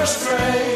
remembers